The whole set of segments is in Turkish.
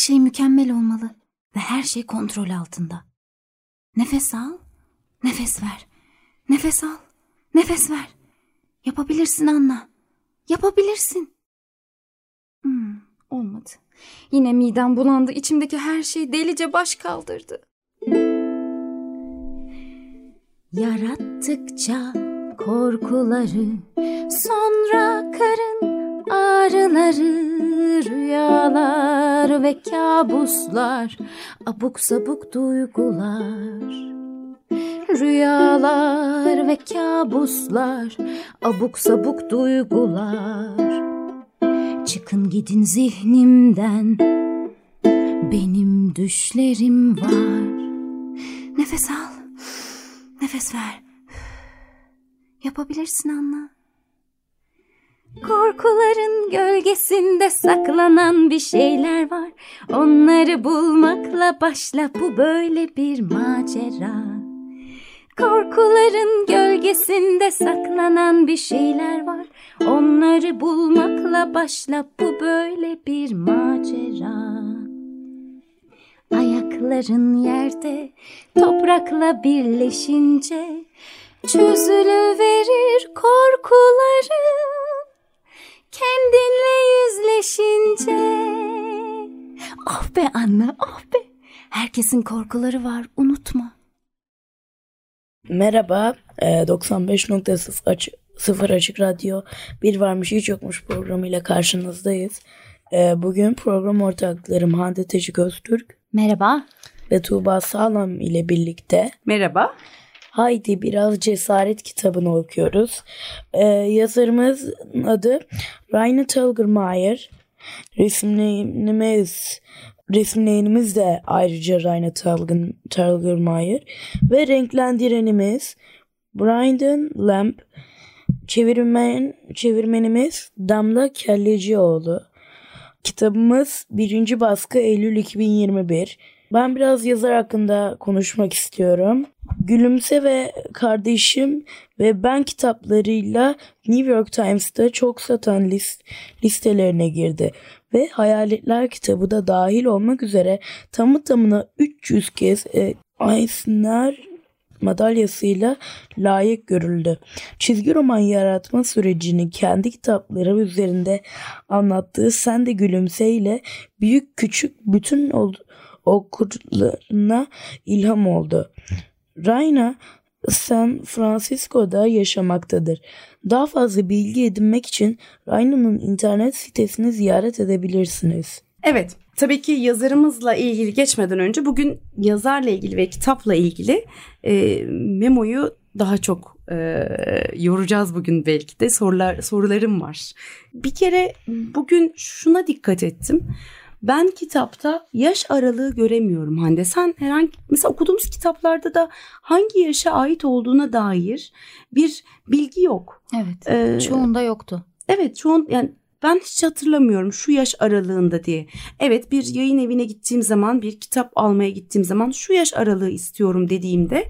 Şey mükemmel olmalı ve her şey kontrol altında. Nefes al, nefes ver. Nefes al, nefes ver. Yapabilirsin Anna. Yapabilirsin. Hmm, olmadı. Yine midem bulandı. İçimdeki her şey delice baş kaldırdı. Yarattıkça korkuları, sonra karın ağrıları, rüyalar ve kabuslar, abuk sabuk duygular. Rüyalar ve kabuslar, abuk sabuk duygular. Çıkın gidin zihnimden, benim düşlerim var. Nefes al, nefes ver. Yapabilirsin Anna. Korkuların gölgesinde saklanan bir şeyler var. Onları bulmakla başla bu böyle bir macera. Korkuların gölgesinde saklanan bir şeyler var. Onları bulmakla başla bu böyle bir macera. Ayakların yerde toprakla birleşince çözülüverir korkuların kendinle yüzleşince. Oh be anne, oh be. Herkesin korkuları var, unutma. Merhaba, 95.0 açık, 0 açık radyo bir varmış hiç yokmuş programıyla karşınızdayız. E, bugün program ortaklarım Hande Tecik Öztürk. Merhaba. Ve Tuğba Sağlam ile birlikte. Merhaba. Haydi biraz cesaret kitabını okuyoruz. Ee, yazarımızın adı Rainer Telgermeier. Resimlerimiz resimlerimiz de ayrıca Rainer Telgermeier ve renklendirenimiz Brandon Lamp. Çevirmen, çevirmenimiz Damla Kellecioğlu. Kitabımız birinci baskı Eylül 2021. Ben biraz yazar hakkında konuşmak istiyorum. Gülümse ve Kardeşim ve Ben kitaplarıyla New York Times'ta çok satan list, listelerine girdi ve Hayaletler kitabı da dahil olmak üzere tamı tamına 300 kez e, Eisner madalyasıyla layık görüldü. Çizgi roman yaratma sürecini kendi kitapları üzerinde anlattığı Sen de Gülümse ile büyük küçük bütün okurlarına ilham oldu. Raina San Francisco'da yaşamaktadır. Daha fazla bilgi edinmek için Raina'nın internet sitesini ziyaret edebilirsiniz. Evet, tabii ki yazarımızla ilgili geçmeden önce bugün yazarla ilgili ve kitapla ilgili e, Memo'yu daha çok e, yoracağız bugün belki de sorular sorularım var. Bir kere bugün şuna dikkat ettim. Ben kitapta yaş aralığı göremiyorum Hande. Sen herhangi mesela okuduğumuz kitaplarda da hangi yaşa ait olduğuna dair bir bilgi yok. Evet. Ee, çoğunda yoktu. Evet, çoğun yani ben hiç hatırlamıyorum şu yaş aralığında diye. Evet bir yayın evine gittiğim zaman bir kitap almaya gittiğim zaman şu yaş aralığı istiyorum dediğimde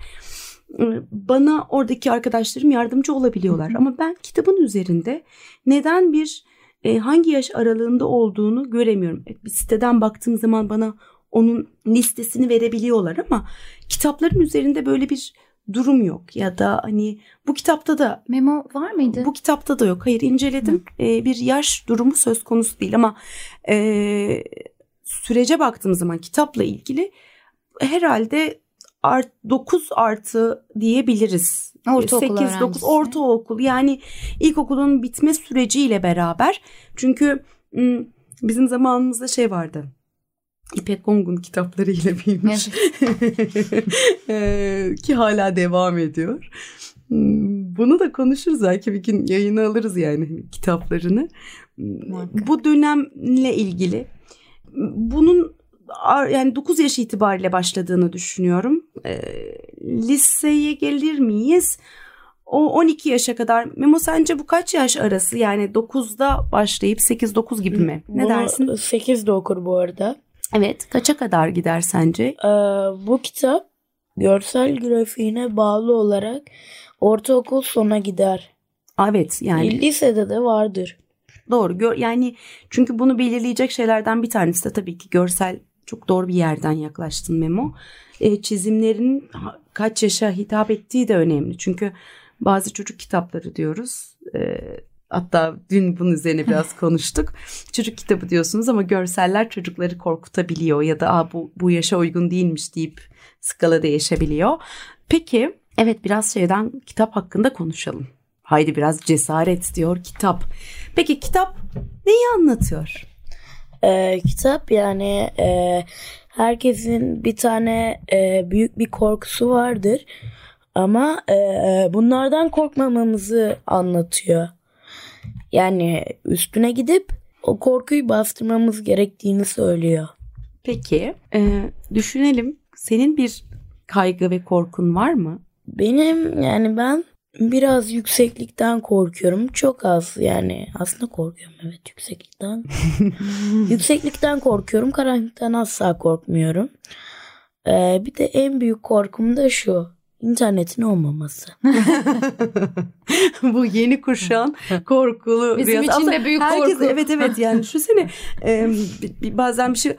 ıı, bana oradaki arkadaşlarım yardımcı olabiliyorlar. Ama ben kitabın üzerinde neden bir e, hangi yaş aralığında olduğunu göremiyorum. Bir siteden baktığım zaman bana onun listesini verebiliyorlar ama kitapların üzerinde böyle bir durum yok ya da hani bu kitapta da memo var mıydı? Bu kitapta da yok. Hayır inceledim. Ee, bir yaş durumu söz konusu değil ama e, sürece baktığım zaman kitapla ilgili herhalde art, 9 artı diyebiliriz. Ortaokul 8 9 ortaokul yani ilkokulun bitme süreciyle beraber çünkü bizim zamanımızda şey vardı. İpek Ong'un kitaplarıyla büyümüş. Evet. Ki hala devam ediyor. Bunu da konuşuruz belki bir gün yayına alırız yani kitaplarını. Muhakkak. Bu dönemle ilgili bunun yani 9 yaş itibariyle başladığını düşünüyorum. E, liseye gelir miyiz? O 12 yaşa kadar. Memo sence bu kaç yaş arası? Yani 9'da başlayıp 8-9 gibi mi? Ne Bunu dersin? 8'de okur bu arada. Evet. Kaça kadar gider sence? Ee, bu kitap görsel grafiğine bağlı olarak ortaokul sona gider. Evet yani. Lisede de vardır. Doğru. Gör, yani çünkü bunu belirleyecek şeylerden bir tanesi de tabii ki görsel çok doğru bir yerden yaklaştın Memo. E, çizimlerin kaç yaşa hitap ettiği de önemli. Çünkü bazı çocuk kitapları diyoruz. E, hatta dün bunun üzerine biraz konuştuk. Çocuk kitabı diyorsunuz ama görseller çocukları korkutabiliyor ya da Aa, bu, bu yaşa uygun değilmiş deyip skala değişebiliyor. Peki evet biraz şeyden kitap hakkında konuşalım. Haydi biraz cesaret diyor kitap. Peki kitap neyi anlatıyor? Ee, kitap yani e, herkesin bir tane e, büyük bir korkusu vardır. Ama e, bunlardan korkmamamızı anlatıyor. Yani üstüne gidip o korkuyu bastırmamız gerektiğini söylüyor. Peki e, düşünelim senin bir kaygı ve korkun var mı? Benim yani ben biraz yükseklikten korkuyorum. Çok az yani aslında korkuyorum evet yükseklikten. yükseklikten korkuyorum. Karanlıktan asla korkmuyorum. Ee, bir de en büyük korkum da şu. internetin olmaması. Bu yeni kuşağın korkulu. Bizim rüyası. için Aslında de büyük herkes, korku. Evet evet yani düşünsene e, bir- bir- bazen bir şey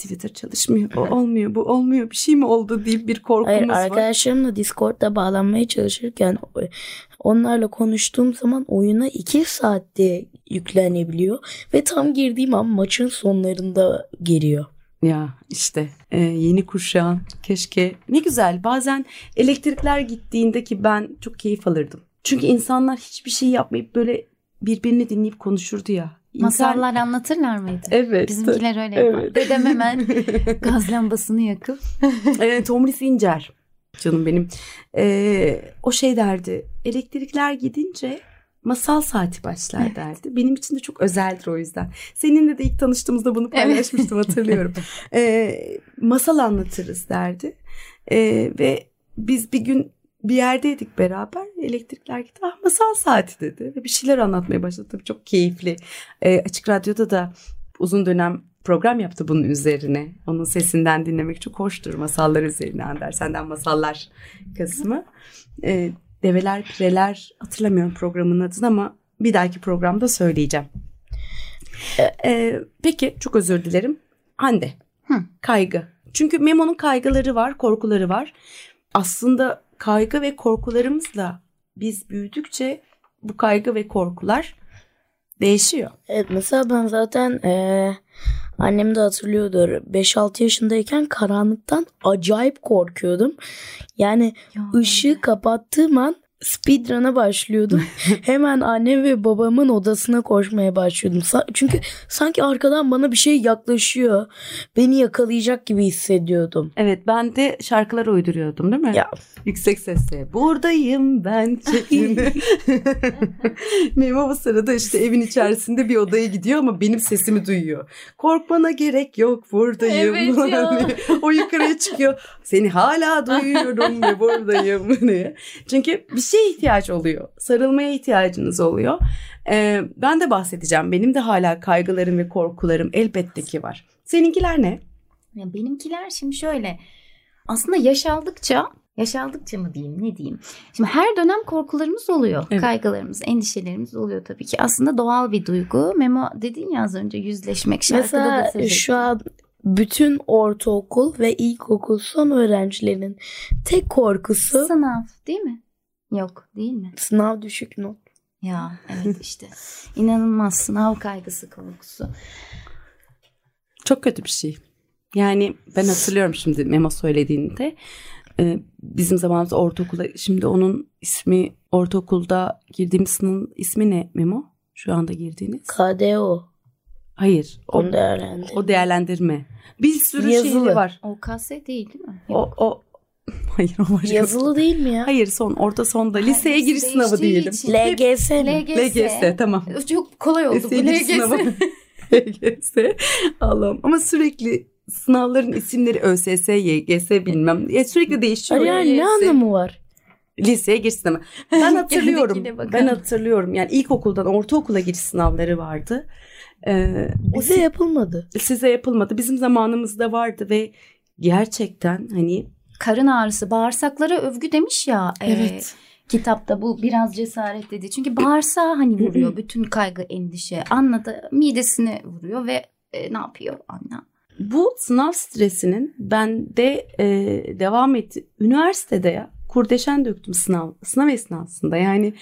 Twitter çalışmıyor o olmuyor bu olmuyor bir şey mi oldu deyip bir korkumuz Hayır var. arkadaşlarımla Discord'da bağlanmaya çalışırken onlarla konuştuğum zaman oyuna 2 saatte yüklenebiliyor ve tam girdiğim an maçın sonlarında giriyor. Ya işte e, yeni kuşağın keşke ne güzel bazen elektrikler gittiğinde ki ben çok keyif alırdım. Çünkü insanlar hiçbir şey yapmayıp böyle birbirini dinleyip konuşurdu ya. İnsan- Masallar anlatırlar mıydı? Evet. Bizimkiler öyle yapar. Evet. Dedem hemen gaz lambasını yakıp Evet, Tomris İncer. Canım benim. Ee, o şey derdi. Elektrikler gidince masal saati başlar derdi. Benim için de çok özeldir o yüzden. Seninle de ilk tanıştığımızda bunu paylaşmıştım hatırlıyorum. Ee, masal anlatırız derdi. Ee, ve biz bir gün bir yerdeydik beraber. Elektrikler gitti. Ah masal saati dedi. Ve bir şeyler anlatmaya başladı. Tabii çok keyifli. Ee, Açık Radyo'da da uzun dönem program yaptı bunun üzerine. Onun sesinden dinlemek çok hoştur masallar üzerine Ander. Senden masallar kısmı. Ee, Develer Pireler hatırlamıyorum programın adını ama bir dahaki programda söyleyeceğim. Ee, peki çok özür dilerim. Hande. Hı. Kaygı. Çünkü Memo'nun kaygıları var, korkuları var. Aslında kaygı ve korkularımızla biz büyüdükçe bu kaygı ve korkular değişiyor. Evet mesela ben zaten eee annem de hatırlıyordur 5-6 yaşındayken karanlıktan acayip korkuyordum. Yani ışığı kapattığım an speedrun'a başlıyordum. Hemen annem ve babamın odasına koşmaya başlıyordum. Çünkü sanki arkadan bana bir şey yaklaşıyor. Beni yakalayacak gibi hissediyordum. Evet ben de şarkılar uyduruyordum değil mi? Ya. Yüksek sesle buradayım ben şeklinde. Memo bu sırada işte evin içerisinde bir odaya gidiyor ama benim sesimi duyuyor. Korkmana gerek yok buradayım. Evet ya. o yukarıya çıkıyor. Seni hala duyuyorum ve buradayım diye. Çünkü bir şeye ihtiyaç oluyor. Sarılmaya ihtiyacınız oluyor. Ee, ben de bahsedeceğim. Benim de hala kaygılarım ve korkularım elbette ki var. Seninkiler ne? Ya benimkiler şimdi şöyle. Aslında yaş aldıkça, yaş aldıkça mı diyeyim ne diyeyim. Şimdi her dönem korkularımız oluyor. Evet. Kaygılarımız, endişelerimiz oluyor tabii ki. Aslında doğal bir duygu. Memo dedin ya az önce yüzleşmek. Şarkıda da Mesela söz şu an bütün ortaokul ve ilkokul son öğrencilerin tek korkusu Sınav değil mi? Yok değil mi? sınav düşük not. Ya evet işte. İnanılmaz sınav kaygısı korkusu. Çok kötü bir şey. Yani ben hatırlıyorum şimdi Memo söylediğinde. Ee, bizim zamanımızda ortaokula şimdi onun ismi ortaokulda girdiğimiz sınıfın ismi ne Memo? Şu anda girdiğiniz. KDO. Hayır. O, Onu değerlendir. o değerlendirme. Bir sürü Yazılı. şeyi var. OKS değil değil mi? O, o Hayır o başka. Yazılı değil mi ya? Hayır son orta sonda liseye lise giriş sınavı değiştiği diyelim. için. LGS mi? LGS. LGS tamam. Çok kolay oldu bu Liseye giriş LGS. sınavı. HGS. Allah'ım ama sürekli sınavların isimleri ÖSS, YGS bilmem. Ya sürekli değişiyor. Yani ne anlamı var? Liseye giriş sınavı. Ben hatırlıyorum. Bakalım. ben hatırlıyorum. Yani ilkokuldan ortaokula giriş sınavları vardı. Ee, Bize yapılmadı. size yapılmadı. Bizim zamanımızda vardı ve gerçekten hani Karın ağrısı, bağırsaklara övgü demiş ya. e, kitapta bu biraz cesaret dedi. Çünkü bağırsağı hani vuruyor bütün kaygı, endişe. Anna da midesine vuruyor ve e, ne yapıyor Anna? bu sınav stresinin bende e, devam etti. Üniversitede ya kurdeşen döktüm sınav sınav esnasında. Yani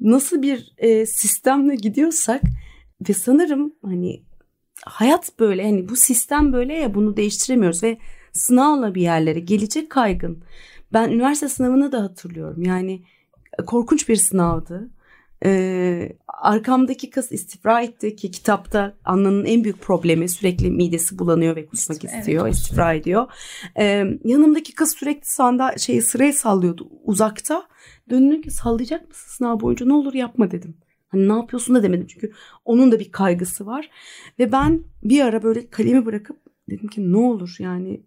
nasıl bir e, sistemle gidiyorsak ve sanırım hani hayat böyle hani bu sistem böyle ya bunu değiştiremiyoruz ve sınavla bir yerlere gelecek kaygın. Ben üniversite sınavını da hatırlıyorum. Yani korkunç bir sınavdı. Ee, arkamdaki kız istifra etti ki kitapta Anna'nın en büyük problemi sürekli midesi bulanıyor ve kusmak Evet, istiyor, istifra ediyor. Ee, yanımdaki kız sürekli sanda şeyi sırayı sallıyordu uzakta. Döndüm ki sallayacak mısın sınav boyunca ne olur yapma dedim. Hani ne yapıyorsun da demedim çünkü onun da bir kaygısı var. Ve ben bir ara böyle kalemi bırakıp dedim ki ne olur yani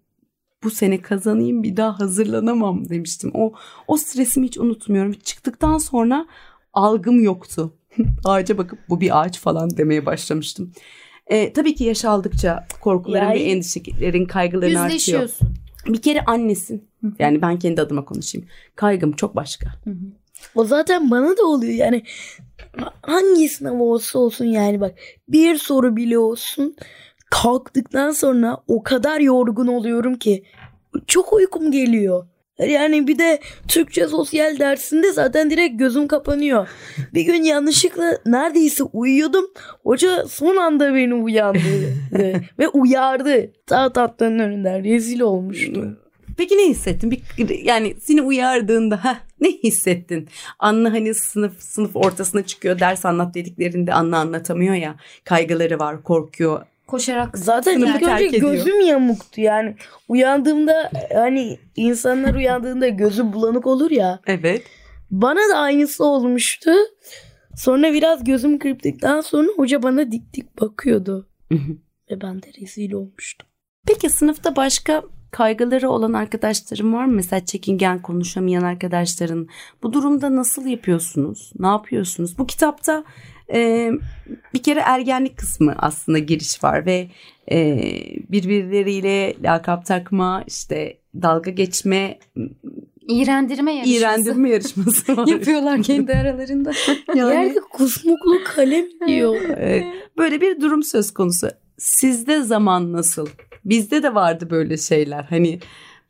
bu sene kazanayım bir daha hazırlanamam demiştim. O o stresimi hiç unutmuyorum. Çıktıktan sonra algım yoktu. Ağaca bakıp bu bir ağaç falan demeye başlamıştım. Ee, tabii ki yaş aldıkça korkuların ve endişelerin, kaygıların artıyor. Bir kere annesin. Yani ben kendi adıma konuşayım. Kaygım çok başka. O zaten bana da oluyor yani hangi sınav olsa olsun yani bak bir soru bile olsun kalktıktan sonra o kadar yorgun oluyorum ki çok uykum geliyor. Yani bir de Türkçe sosyal dersinde zaten direkt gözüm kapanıyor. Bir gün yanlışlıkla neredeyse uyuyordum. Hoca son anda beni uyandırdı ve uyardı. Ta tatlının önünden rezil olmuştu. Peki ne hissettin? Bir, yani seni uyardığında ha ne hissettin? Anla hani sınıf sınıf ortasına çıkıyor ders anlat dediklerinde Anla anlatamıyor ya. Kaygıları var, korkuyor. Koşarak Zaten Sınıfı ilk önce terk ediyor. gözüm yamuktu yani uyandığımda hani insanlar uyandığında gözü bulanık olur ya Evet. bana da aynısı olmuştu. Sonra biraz gözüm kırptıktan sonra hoca bana dik dik bakıyordu ve ben de rezil olmuştum. Peki sınıfta başka kaygıları olan arkadaşların var mı? Mesela çekingen konuşamayan arkadaşların. Bu durumda nasıl yapıyorsunuz? Ne yapıyorsunuz? Bu kitapta e, bir kere ergenlik kısmı aslında giriş var ve e, birbirleriyle lakap takma, işte dalga geçme, iğrendirme yarışması iğrendirme yarışması var. yapıyorlar kendi aralarında. Yerde kusmuklu kalem diyor. Evet, böyle bir durum söz konusu. Sizde zaman nasıl? Bizde de vardı böyle şeyler. Hani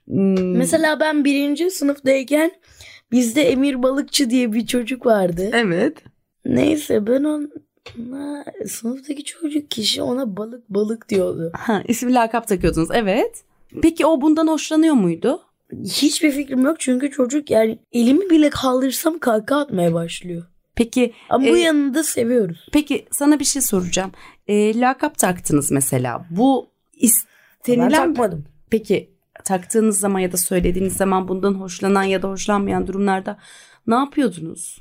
hmm, Mesela ben birinci sınıftayken bizde Emir Balıkçı diye bir çocuk vardı. evet. Neyse ben ona sınıftaki çocuk kişi ona balık balık diyordu. Ha, isim lakap takıyordunuz. Evet. Peki o bundan hoşlanıyor muydu? Hiçbir fikrim yok çünkü çocuk yani elimi bile kaldırsam kaka atmaya başlıyor. Peki Ama bu E, yanında seviyoruz. peki sana bir şey soracağım. E, lakap taktınız mesela. Bu Ben istenilen takmadım. peki taktığınız zaman ya da söylediğiniz zaman bundan hoşlanan ya da hoşlanmayan durumlarda ne yapıyordunuz?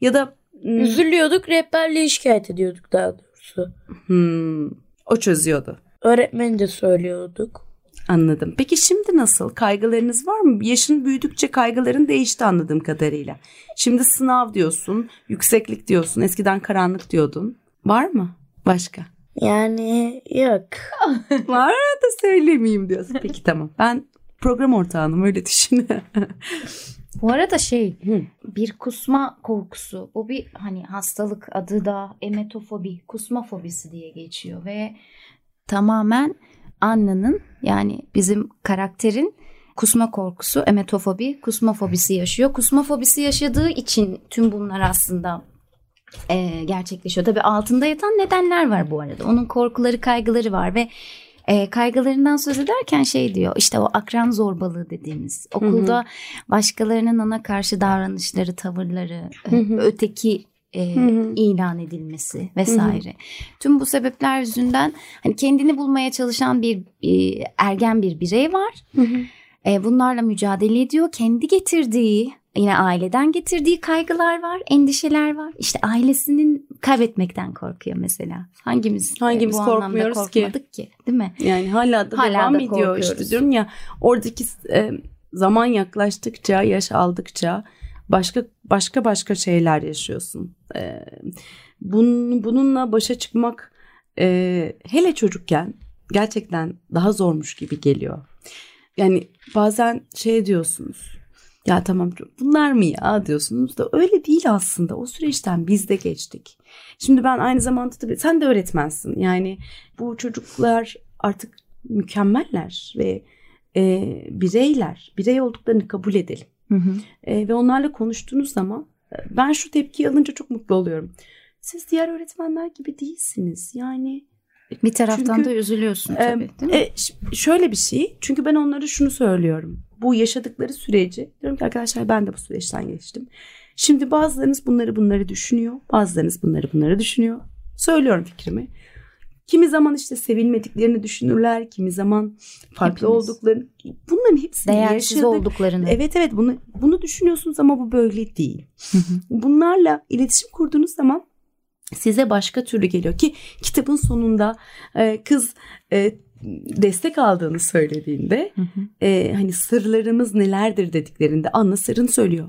Ya da hmm, Üzülüyorduk rehberliğe şikayet ediyorduk daha doğrusu. hmm, o çözüyordu. Öğretmeni de söylüyorduk. Anladım. Peki şimdi nasıl? Kaygılarınız var mı? Yaşın büyüdükçe kaygıların değişti anladığım kadarıyla. Şimdi sınav diyorsun, yükseklik diyorsun, eskiden karanlık diyordun. Var mı? Başka? Yani yok. Var da söylemeyeyim diyorsun. Peki tamam. Ben program ortağınım öyle düşün. Bu arada şey Hı. bir kusma korkusu bu bir hani hastalık adı da emetofobi kusma fobisi diye geçiyor ve tamamen Anna'nın yani bizim karakterin kusma korkusu emetofobi kusma fobisi yaşıyor. Kusma fobisi yaşadığı için tüm bunlar aslında e, gerçekleşiyor. Tabii altında yatan nedenler var bu arada. Onun korkuları kaygıları var ve e, kaygılarından söz ederken şey diyor işte o akran zorbalığı dediğimiz okulda başkalarının ona karşı davranışları tavırları e, Hı hı. öteki e, Hı hı. ilan edilmesi vesaire. Tüm bu sebepler yüzünden hani kendini bulmaya çalışan bir e, ergen bir birey var. E, bunlarla mücadele ediyor. Kendi getirdiği Yine aileden getirdiği kaygılar var, endişeler var. İşte ailesinin kaybetmekten korkuyor mesela. Hangimiz, Hangimiz bu anlamda korkmuyoruz ki? korkmadık ki? Değil mi? Yani hala da Hala devam da ediyor korkuyoruz. işte diyorum ya oradaki e, zaman yaklaştıkça yaş aldıkça başka başka başka şeyler yaşıyorsun. E, bunun, bununla başa çıkmak e, hele çocukken gerçekten daha zormuş gibi geliyor. Yani bazen şey diyorsunuz. Ya tamam bunlar mı ya diyorsunuz da öyle değil aslında. O süreçten biz de geçtik. Şimdi ben aynı zamanda tabii sen de öğretmensin. Yani bu çocuklar artık mükemmeller ve e, bireyler. Birey olduklarını kabul edelim. Hı hı. E, ve onlarla konuştuğunuz zaman e, ben şu tepkiyi alınca çok mutlu oluyorum. Siz diğer öğretmenler gibi değilsiniz. Yani Bir taraftan Çünkü, da üzülüyorsun e, tabii değil mi? e, şöyle bir şey. Çünkü ben onlara şunu söylüyorum. Bu yaşadıkları süreci diyorum ki arkadaşlar ben de bu süreçten geçtim. Şimdi bazılarınız bunları bunları düşünüyor. Bazılarınız bunları bunları düşünüyor. Söylüyorum fikrimi. Kimi zaman işte sevilmediklerini düşünürler. Kimi zaman farklı Hepimiz. olduklarını. Bunların hepsini Değersiz yaşadık. olduklarını. Evet evet bunu bunu düşünüyorsunuz ama bu böyle değil. Bunlarla iletişim kurduğunuz zaman size başka türlü geliyor ki kitabın sonunda e, kız e, destek aldığını söylediğinde Hı hı. e, hani sırlarımız nelerdir dediklerinde Anna sırrını söylüyor.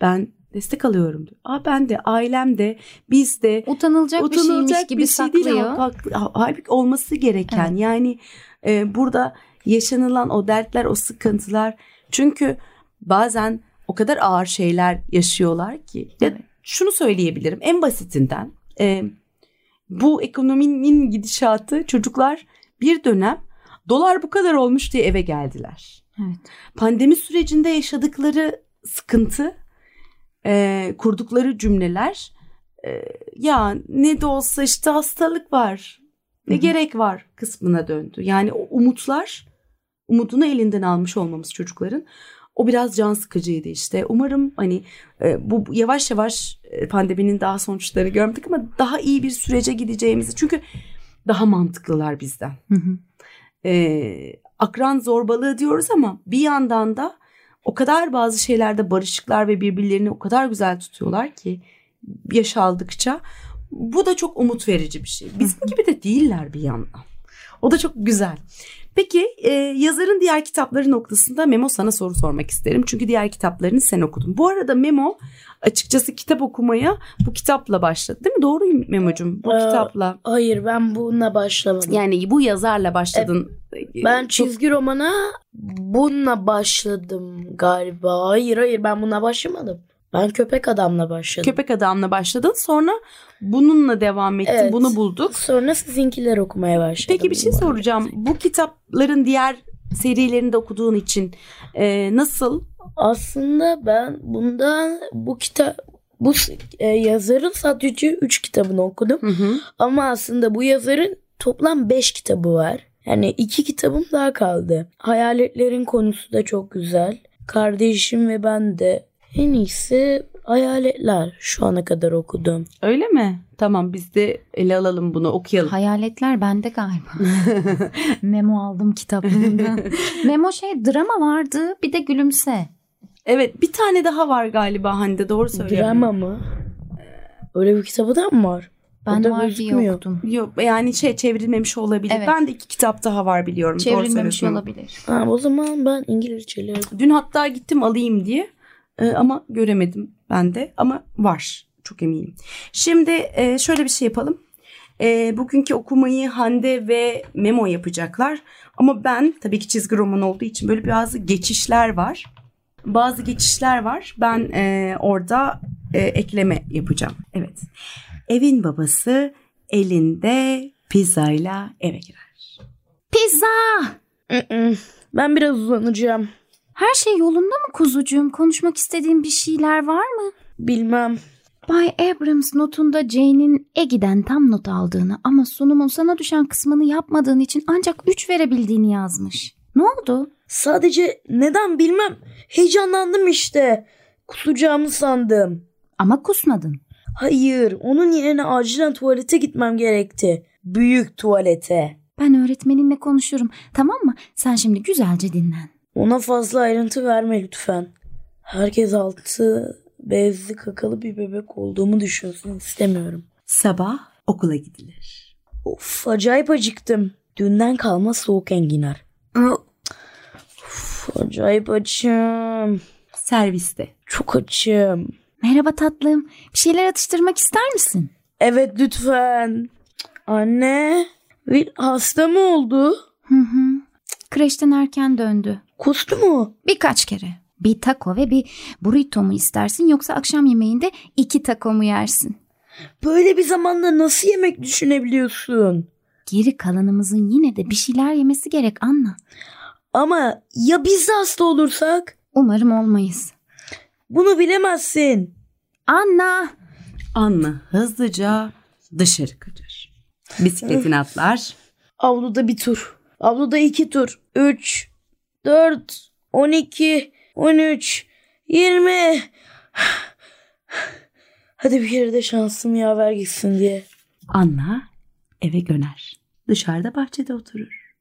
Ben destek alıyorum diyor. Aa ben de ailem de biz de Utanılacak, bir şeymiş gibi bir şey değil. saklıyor. Hal- Halbuki olması gereken Evet. yani e, burada yaşanılan o dertler o sıkıntılar çünkü bazen o kadar ağır şeyler yaşıyorlar ki ya Evet. şunu söyleyebilirim en basitinden e, bu ekonominin gidişatı çocuklar bir dönem dolar bu kadar olmuş diye eve geldiler. Evet. Pandemi sürecinde yaşadıkları sıkıntı, e, kurdukları cümleler e, ya ne de olsa işte hastalık var, ne Hı gerek var kısmına döndü. Yani o umutlar, umudunu elinden almış olmamız çocukların. O biraz can sıkıcıydı işte. Umarım hani e, bu yavaş yavaş e, pandeminin daha sonuçları görmedik ama daha iyi bir sürece gideceğimizi. Çünkü daha mantıklılar bizden Hı hı. e, akran zorbalığı diyoruz ama bir yandan da o kadar bazı şeylerde barışıklar ve birbirlerini o kadar güzel tutuyorlar ki yaş aldıkça bu da çok umut verici bir şey. Bizim gibi de değiller bir yandan. O da çok güzel. Peki e, yazarın diğer kitapları noktasında Memo sana soru sormak isterim. Çünkü diğer kitaplarını sen okudun. Bu arada Memo açıkçası kitap okumaya bu kitapla başladı değil mi? Doğru mu Memo'cum? Bu Ee, kitapla. Hayır ben bununla başlamadım. Yani bu yazarla başladın. ben Çok- çizgi romana bununla başladım galiba. Hayır hayır ben bununla başlamadım. Ben köpek adamla başladım. Köpek Adam'la başladın. Sonra bununla devam ettin. Evet. Bunu bulduk. Sonra sizinkiler okumaya başladım. Peki bir şey soracağım. Bu kitapların diğer serilerini de okuduğun için e, nasıl? Aslında ben bundan bu kitap bu e, yazarın sadece 3 kitabını okudum. Hı hı. Ama aslında bu yazarın toplam 5 kitabı var. Yani iki kitabım daha kaldı. Hayaletlerin konusu da çok güzel. Kardeşim ve ben de en iyisi hayaletler şu ana kadar okudum. Öyle mi? Tamam biz de ele alalım bunu okuyalım. Hayaletler bende galiba. Memo aldım kitaplığından. Memo şey drama vardı bir de gülümse. evet bir tane daha var galiba Hande doğru söylüyorum. Drama mı? Öyle bir kitabı da mı var? Ben var diye okudum. Yok yani şey çevrilmemiş olabilir. Evet. Ben de iki kitap daha var biliyorum. Doğru Çevrilmemiş söylüyorsun. olabilir. Ha, o zaman ben İngilizceleri Dün hatta gittim alayım diye E, ama göremedim ben de ama var çok eminim. Şimdi e, şöyle bir şey yapalım. E, bugünkü okumayı Hande ve Memo yapacaklar ama ben tabii ki çizgi roman olduğu için böyle bazı geçişler var. Bazı geçişler var. Ben e, orada e, ekleme yapacağım. Evet. Evin babası elinde pizzayla eve girer. Pizza! Ben biraz uzanacağım. Her şey yolunda mı kuzucuğum? Konuşmak istediğin bir şeyler var mı? Bilmem. Bay Abrams notunda Jane'in Eggie'den tam not aldığını ama sunumun sana düşen kısmını yapmadığın için ancak 3 verebildiğini yazmış. Ne oldu? Sadece neden bilmem. Heyecanlandım işte. Kusacağımı sandım. Ama kusmadın. Hayır, onun yerine acilen tuvalete gitmem gerekti. Büyük tuvalete. Ben öğretmeninle konuşurum. Tamam mı? Sen şimdi güzelce dinlen. Ona fazla ayrıntı verme lütfen. Herkes altı bezli kakalı bir bebek olduğumu düşünsün istemiyorum. Sabah okula gidilir. Of acayip acıktım. Dünden kalma soğuk enginar. Of, acayip açım. Serviste. Çok açım. Merhaba tatlım. Bir şeyler atıştırmak ister misin? Evet lütfen. Anne. Will hasta mı oldu? Hı hı. Kreşten erken döndü. Kustu mu? Birkaç kere. Bir taco ve bir burrito mu istersin yoksa akşam yemeğinde iki taco mu yersin? Böyle bir zamanda nasıl yemek düşünebiliyorsun? Geri kalanımızın yine de bir şeyler yemesi gerek Anna. Ama ya biz de hasta olursak? Umarım olmayız. Bunu bilemezsin. Anna! Anna hızlıca dışarı kaçar. Bisikletini atlar. Avluda bir tur. Avluda iki tur. Üç, dört, on iki, on üç, yirmi. Hadi bir kere de şansım yaver gitsin diye. Anna eve döner. Dışarıda bahçede oturur.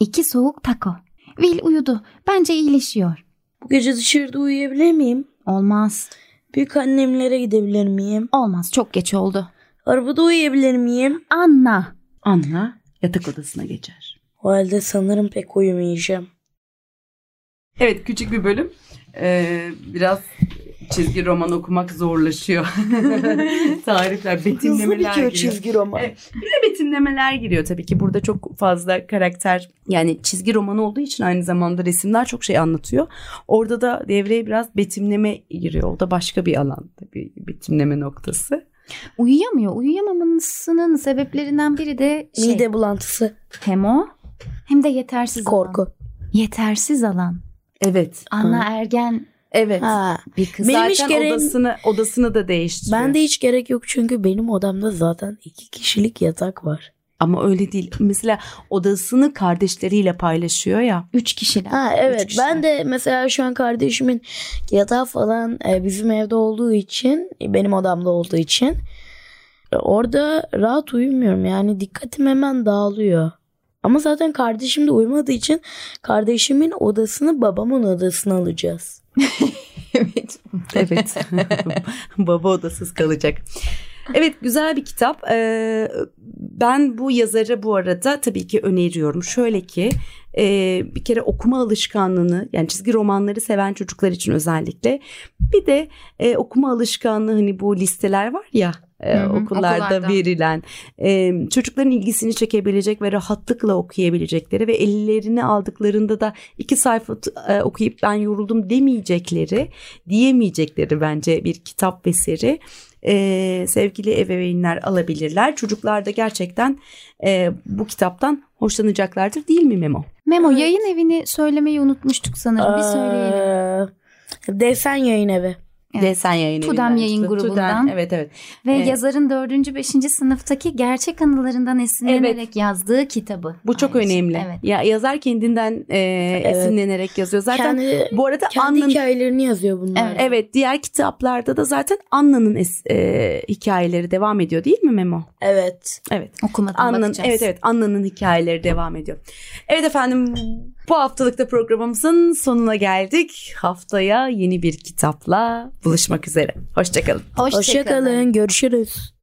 İki soğuk taco. Will uyudu. Bence iyileşiyor. Bu gece dışarıda uyuyabilir miyim? Olmaz. Büyük annemlere gidebilir miyim? Olmaz. Çok geç oldu. Arabada uyuyabilir miyim? Anna! Anna yatak odasına geçer. O halde sanırım pek uyumayacağım. Evet küçük bir bölüm. Ee, biraz çizgi roman okumak zorlaşıyor. Tarifler, betimlemeler giriyor. roman. Evet. Bir de betimlemeler giriyor tabii ki. Burada çok fazla karakter yani çizgi roman olduğu için aynı zamanda resimler çok şey anlatıyor. Orada da devreye biraz betimleme giriyor. O da başka bir alan tabii betimleme noktası. Uyuyamıyor. Uyuyamamasının sebeplerinden biri de şey, Mide bulantısı. hem o hem de yetersiz alan. Korku. Yetersiz alan. Evet. Anna ergen Evet. Ha. bir kız. Benim Zaten gereğim- odasını odasını da değiştiriyor. Ben de hiç gerek yok çünkü benim odamda zaten iki kişilik yatak var. Ama öyle değil. Mesela odasını kardeşleriyle paylaşıyor ya. Üç kişiler. Ha evet kişiler. ben de mesela şu an kardeşimin yatağı falan e, bizim evde olduğu için benim odamda olduğu için e, orada rahat uyumuyorum yani dikkatim hemen dağılıyor. Ama zaten kardeşim de uyumadığı için kardeşimin odasını babamın odasına alacağız. evet. Evet. Baba odasız kalacak. Evet güzel bir kitap. Ee, ben bu yazarı bu arada tabii ki öneriyorum. Şöyle ki e, bir kere okuma alışkanlığını yani çizgi romanları seven çocuklar için özellikle bir de e, okuma alışkanlığı hani bu listeler var ya e, Hı hı, okullarda, okullarda. verilen e, çocukların ilgisini çekebilecek ve rahatlıkla okuyabilecekleri ve ellerine aldıklarında da iki sayfa e, okuyup ben yoruldum demeyecekleri diyemeyecekleri bence bir kitap ve seri e, sevgili ebeveynler alabilirler. Çocuklar da gerçekten e, bu kitaptan hoşlanacaklardır değil mi Memo? Memo Evet. yayın evini söylemeyi unutmuştuk sanırım. Bir söyleyelim. Ee, Desen yayın evi. Evet. Desen yayın Tudem yayın çıktı. grubundan. Tudem, evet evet. Ve Evet. yazarın 4. 5. sınıftaki gerçek anılarından esinlenerek yazdığı kitabı. Bu çok şey. önemli. Evet. Ya yazar kendinden e, esinlenerek yazıyor. Zaten kendi bu arada kendi Anna'nın hikayelerini yazıyor bunlar. Evet. Evet diğer kitaplarda da zaten Anna'nın es- e, hikayeleri devam ediyor değil mi Memo? Evet. Evet. Okumadan Anna'nın bakacağız. evet evet Anna'nın hikayeleri devam ediyor. Evet efendim bu haftalıkta programımızın sonuna geldik. Haftaya yeni bir kitapla buluşmak üzere. Hoşçakalın. Hoşça kalın. Hoşçakalın. Görüşürüz.